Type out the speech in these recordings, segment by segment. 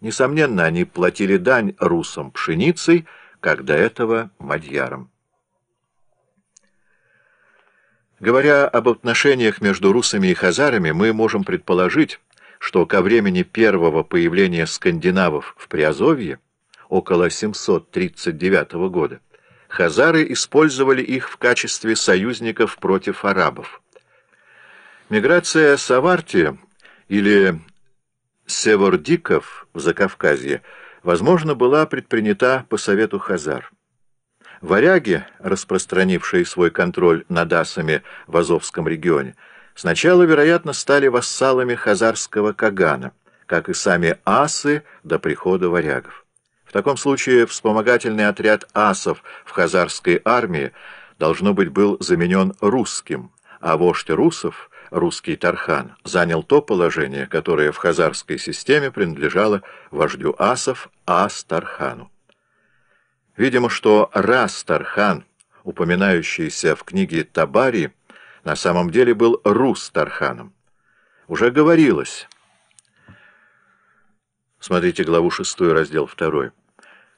Несомненно, они платили дань русам пшеницей, как до этого мадьярам. Говоря об отношениях между русами и хазарами, мы можем предположить, что ко времени первого появления скандинавов в Приазовье, около 739 года, хазары использовали их в качестве союзников против арабов. Миграция Саварти или Севордиков в Закавказье, возможно, была предпринята по совету хазар. Варяги, распространившие свой контроль над асами в Азовском регионе, сначала, вероятно, стали вассалами хазарского кагана, как и сами асы до прихода варягов. В таком случае вспомогательный отряд асов в хазарской армии должно быть был заменен русским, а вождь русов, русский Тархан, занял то положение, которое в хазарской системе принадлежало вождю асов Ас-Тархану. Видимо, что Рас-Тархан, упоминающийся в книге Табари, на самом деле был Рус-Тарханом. Уже говорилось, смотрите главу 6, раздел 2,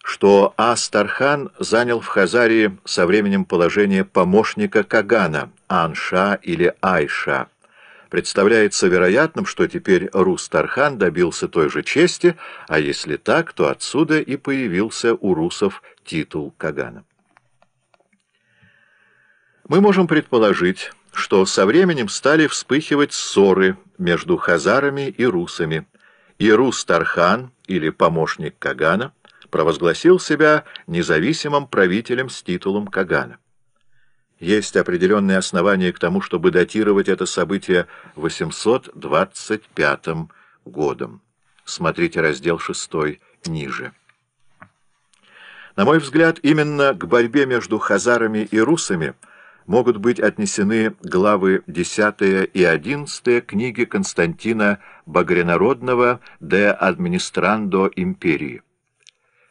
что Ас-Тархан занял в Хазарии со временем положение помощника Кагана, Анша или Айша, представляется вероятным, что теперь Рус-Тархан добился той же чести, а если так, то отсюда и появился у русов титул Кагана. Мы можем предположить, что со временем стали вспыхивать ссоры между хазарами и русами, и Рус-Тархан, или помощник Кагана, провозгласил себя независимым правителем с титулом Кагана. Есть определенные основания к тому, чтобы датировать это событие 825 годом. Смотрите раздел 6 ниже. На мой взгляд, именно к борьбе между хазарами и русами могут быть отнесены главы 10 и 11 книги Константина Багрянародного «De Administrando Imperii».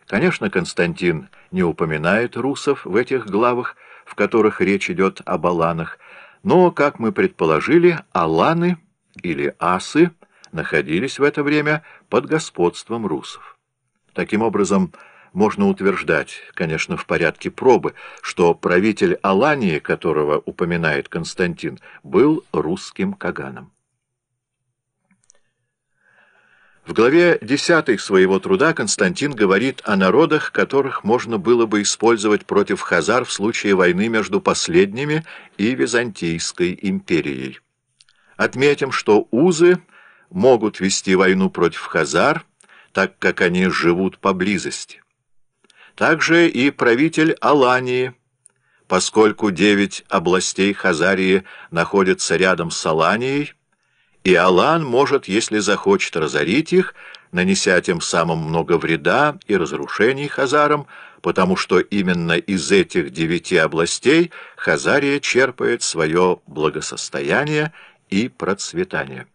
Конечно, Константин не упоминает русов в этих главах, в которых речь идет об аланах, но, как мы предположили, аланы или асы находились в это время под господством русов. Таким образом, можно утверждать, конечно, в порядке пробы, что правитель Алании, которого упоминает Константин, был русским каганом. В главе 10 своего труда Константин говорит о народах, которых можно было бы использовать против хазар в случае войны между последними и Византийской империей. Отметим, что узы могут вести войну против хазар, так как они живут поблизости. Также и правитель Алании, поскольку девять областей Хазарии находятся рядом с Аланией, и Алан может, если захочет разорить их, нанеся тем самым много вреда и разрушений хазарам, потому что именно из этих девяти областей Хазария черпает свое благосостояние и процветание.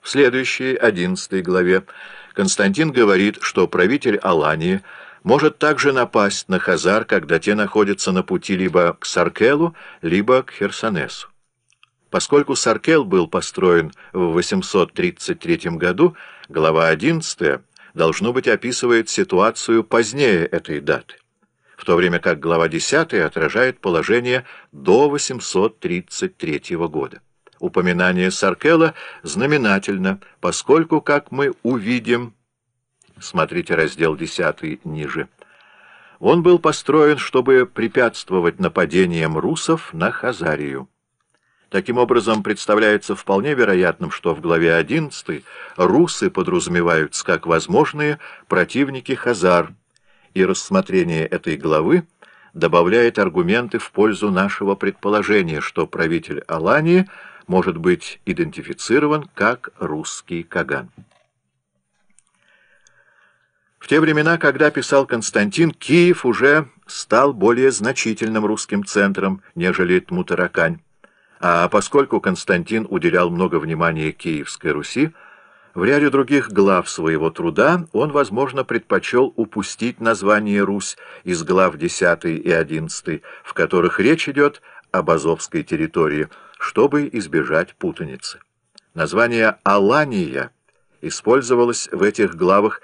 В следующей, одиннадцатой главе, Константин говорит, что правитель Алании может также напасть на Хазар, когда те находятся на пути либо к Саркелу, либо к Херсонесу. Поскольку Саркел был построен в 833 году, глава 11 должно быть описывает ситуацию позднее этой даты, в то время как глава 10 отражает положение до 833 года. Упоминание Саркела знаменательно, поскольку, как мы увидим, смотрите раздел 10 ниже, он был построен, чтобы препятствовать нападениям русов на Хазарию. Таким образом, представляется вполне вероятным, что в главе 11 русы подразумеваются как возможные противники Хазар, и рассмотрение этой главы добавляет аргументы в пользу нашего предположения, что правитель Алании может быть идентифицирован как русский Каган. В те времена, когда писал Константин, Киев уже стал более значительным русским центром, нежели Тмутаракань. А поскольку Константин уделял много внимания Киевской Руси, в ряде других глав своего труда он, возможно, предпочел упустить название «Русь» из глав 10 и 11, в которых речь идет об Азовской территории, чтобы избежать путаницы. Название «Алания» использовалось в этих главах